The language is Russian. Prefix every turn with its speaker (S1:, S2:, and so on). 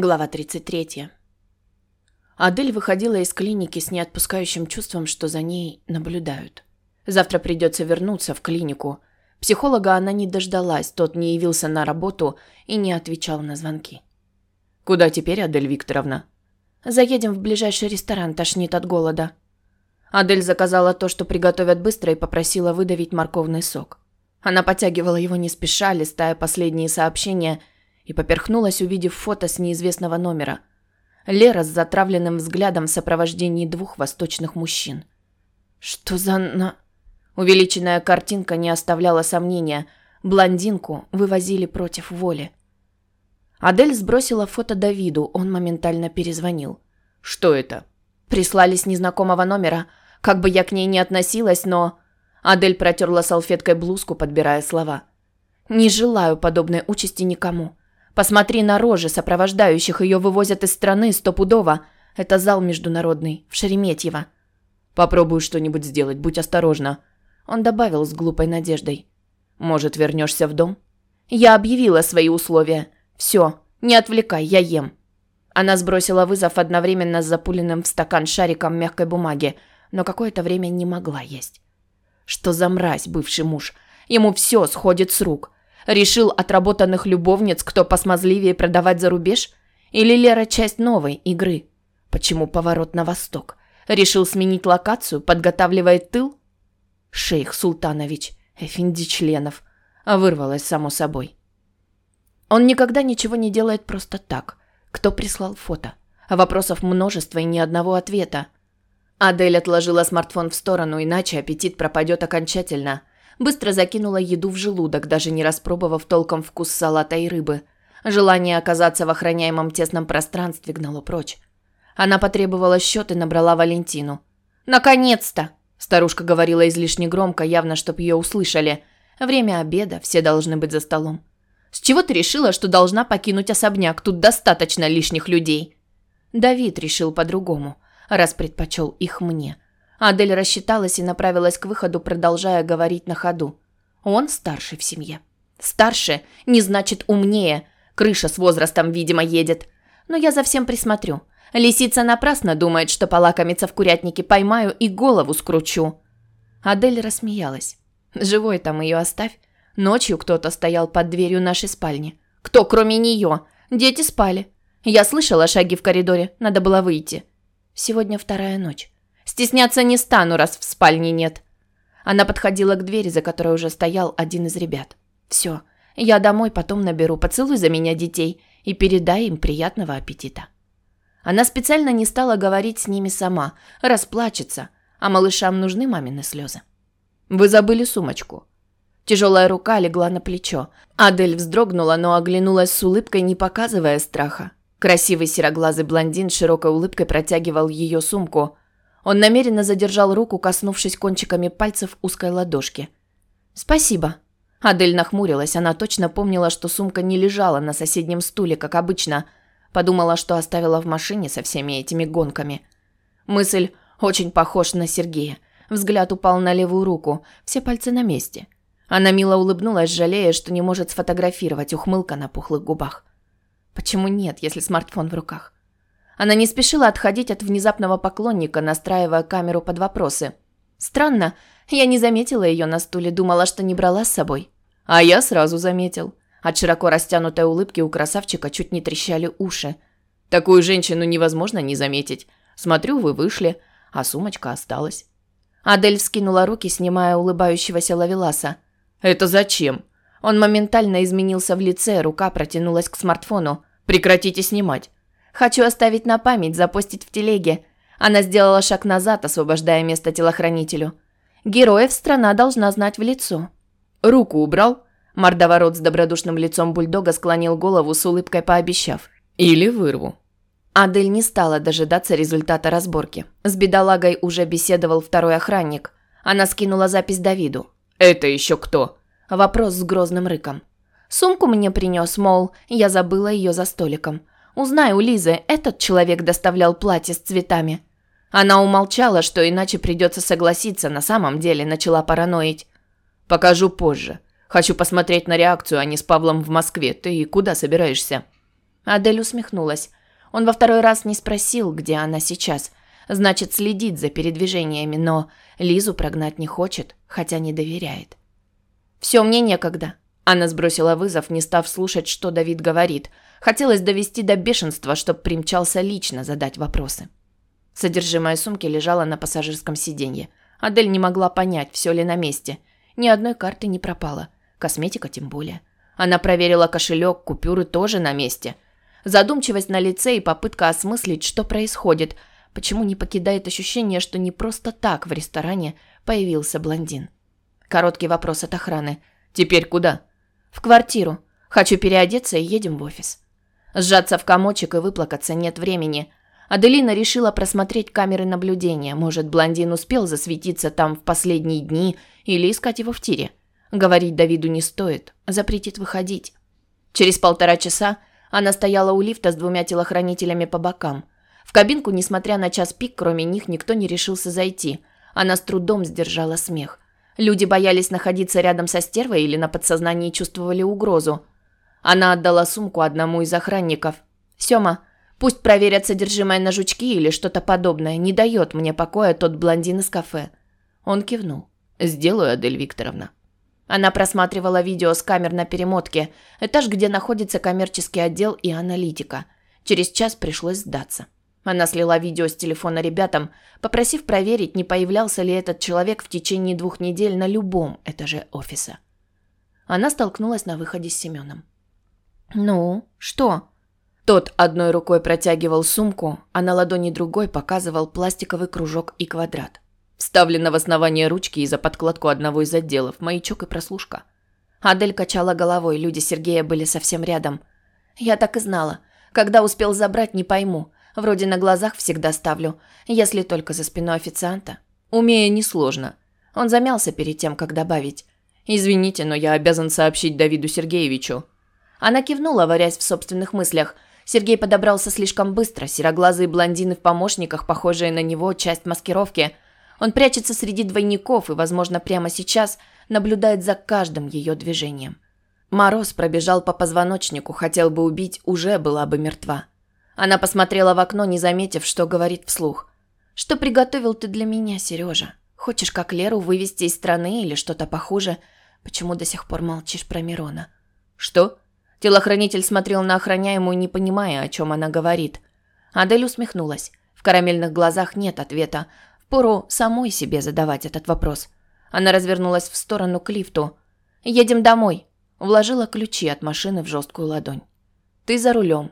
S1: Глава 33. Адель выходила из клиники с неотпускающим чувством, что за ней наблюдают. Завтра придется вернуться в клинику. Психолога она не дождалась, тот не явился на работу и не отвечал на звонки. «Куда теперь, Адель Викторовна?» «Заедем в ближайший ресторан, тошнит от голода». Адель заказала то, что приготовят быстро, и попросила выдавить морковный сок. Она потягивала его не спеша, листая последние сообщения – и поперхнулась, увидев фото с неизвестного номера. Лера с затравленным взглядом в сопровождении двух восточных мужчин. Что за на... Увеличенная картинка не оставляла сомнения. Блондинку вывозили против воли. Адель сбросила фото Давиду, он моментально перезвонил. «Что это?» «Прислали с незнакомого номера. Как бы я к ней не относилась, но...» Адель протерла салфеткой блузку, подбирая слова. «Не желаю подобной участи никому. Посмотри на рожи сопровождающих, ее вывозят из страны стопудово. Это зал международный, в Шереметьево. Попробую что-нибудь сделать, будь осторожна. Он добавил с глупой надеждой. Может, вернешься в дом? Я объявила свои условия. Все, не отвлекай, я ем. Она сбросила вызов одновременно с запуленным в стакан шариком мягкой бумаги, но какое-то время не могла есть. Что за мразь, бывший муж? Ему все сходит с рук. Решил отработанных любовниц, кто посмазливее продавать за рубеж? Или Лера часть новой игры? Почему поворот на восток? Решил сменить локацию, подготавливает тыл? Шейх Султанович, эфинди членов. А вырвалось само собой. Он никогда ничего не делает просто так. Кто прислал фото? Вопросов множество и ни одного ответа. Адель отложила смартфон в сторону, иначе аппетит пропадет окончательно. Быстро закинула еду в желудок, даже не распробовав толком вкус салата и рыбы. Желание оказаться в охраняемом тесном пространстве гнало прочь. Она потребовала счет и набрала Валентину. «Наконец-то!» – старушка говорила излишне громко, явно, чтоб ее услышали. «Время обеда, все должны быть за столом». «С чего ты решила, что должна покинуть особняк? Тут достаточно лишних людей». Давид решил по-другому, раз предпочел их мне. Адель рассчиталась и направилась к выходу, продолжая говорить на ходу. Он старше в семье. Старше не значит умнее. Крыша с возрастом, видимо, едет. Но я за всем присмотрю. Лисица напрасно думает, что полакомиться в курятнике поймаю и голову скручу. Адель рассмеялась. Живой там ее оставь. Ночью кто-то стоял под дверью нашей спальни. Кто, кроме нее? Дети спали. Я слышала шаги в коридоре, надо было выйти. Сегодня вторая ночь. Стесняться не стану, раз в спальне нет. Она подходила к двери, за которой уже стоял один из ребят. Все, я домой потом наберу, поцелуй за меня детей и передай им приятного аппетита. Она специально не стала говорить с ними сама, расплачется, а малышам нужны мамины слезы. Вы забыли сумочку. Тяжелая рука легла на плечо. Адель вздрогнула, но оглянулась с улыбкой, не показывая страха. Красивый сероглазый блондин с широкой улыбкой протягивал ее сумку, он намеренно задержал руку, коснувшись кончиками пальцев узкой ладошки. «Спасибо». Адель нахмурилась. Она точно помнила, что сумка не лежала на соседнем стуле, как обычно. Подумала, что оставила в машине со всеми этими гонками. Мысль очень похож на Сергея. Взгляд упал на левую руку. Все пальцы на месте. Она мило улыбнулась, жалея, что не может сфотографировать ухмылка на пухлых губах. Почему нет, если смартфон в руках? Она не спешила отходить от внезапного поклонника, настраивая камеру под вопросы. Странно, я не заметила ее на стуле, думала, что не брала с собой. А я сразу заметил. От широко растянутой улыбки у красавчика чуть не трещали уши. Такую женщину невозможно не заметить. Смотрю, вы вышли, а сумочка осталась. Адель вскинула руки, снимая улыбающегося Лавеласа. «Это зачем?» Он моментально изменился в лице, рука протянулась к смартфону. «Прекратите снимать. Хочу оставить на память, запостить в телеге. Она сделала шаг назад, освобождая место телохранителю. Героев страна должна знать в лицо. Руку убрал. Мордоворот с добродушным лицом бульдога склонил голову с улыбкой пообещав. Или вырву. Адель не стала дожидаться результата разборки. С бедолагой уже беседовал второй охранник. Она скинула запись Давиду. «Это еще кто?» Вопрос с грозным рыком. Сумку мне принес, мол, я забыла ее за столиком. Узнай у Лизы, этот человек доставлял платье с цветами. Она умолчала, что иначе придется согласиться, на самом деле начала параноить. Покажу позже. Хочу посмотреть на реакцию, а не с Павлом в Москве. Ты куда собираешься? Адель усмехнулась. Он во второй раз не спросил, где она сейчас. Значит, следит за передвижениями, но Лизу прогнать не хочет, хотя не доверяет. «Все, мне некогда». Она сбросила вызов, не став слушать, что Давид говорит. Хотелось довести до бешенства, чтоб примчался лично задать вопросы. Содержимое сумки лежало на пассажирском сиденье. Адель не могла понять, все ли на месте. Ни одной карты не пропало. Косметика тем более. Она проверила кошелек, купюры тоже на месте – Задумчивость на лице и попытка осмыслить, что происходит, почему не покидает ощущение, что не просто так в ресторане появился блондин. Короткий вопрос от охраны. «Теперь куда?» «В квартиру. Хочу переодеться и едем в офис». Сжаться в комочек и выплакаться нет времени. Аделина решила просмотреть камеры наблюдения. Может, блондин успел засветиться там в последние дни или искать его в тире. Говорить Давиду не стоит. Запретит выходить. Через полтора часа она стояла у лифта с двумя телохранителями по бокам. В кабинку, несмотря на час пик, кроме них никто не решился зайти. Она с трудом сдержала смех. Люди боялись находиться рядом со стервой или на подсознании чувствовали угрозу. Она отдала сумку одному из охранников. «Сёма, пусть проверят содержимое на жучки или что-то подобное. Не дает мне покоя тот блондин из кафе». Он кивнул. «Сделаю, Адель Викторовна». Она просматривала видео с камер на перемотке, этаж, где находится коммерческий отдел и аналитика. Через час пришлось сдаться. Она слила видео с телефона ребятам, попросив проверить, не появлялся ли этот человек в течение двух недель на любом этаже офиса. Она столкнулась на выходе с Семеном. «Ну, что?» Тот одной рукой протягивал сумку, а на ладони другой показывал пластиковый кружок и квадрат. Вставлена в основание ручки и за подкладку одного из отделов, маячок и прослушка. Адель качала головой, люди Сергея были совсем рядом. Я так и знала. Когда успел забрать, не пойму. Вроде на глазах всегда ставлю, если только за спиной официанта. Умея несложно. Он замялся перед тем, как добавить. «Извините, но я обязан сообщить Давиду Сергеевичу». Она кивнула, варясь в собственных мыслях. Сергей подобрался слишком быстро. Сероглазые блондины в помощниках, похожие на него, часть маскировки – он прячется среди двойников и, возможно, прямо сейчас наблюдает за каждым ее движением. Мороз пробежал по позвоночнику, хотел бы убить, уже была бы мертва. Она посмотрела в окно, не заметив, что говорит вслух. «Что приготовил ты для меня, Сережа? Хочешь как Леру вывести из страны или что-то похуже? Почему до сих пор молчишь про Мирона?» «Что?» Телохранитель смотрел на охраняемую, не понимая, о чем она говорит. Адель усмехнулась. В карамельных глазах нет ответа, Пору самой себе задавать этот вопрос. Она развернулась в сторону к лифту. «Едем домой», – вложила ключи от машины в жесткую ладонь. «Ты за рулем.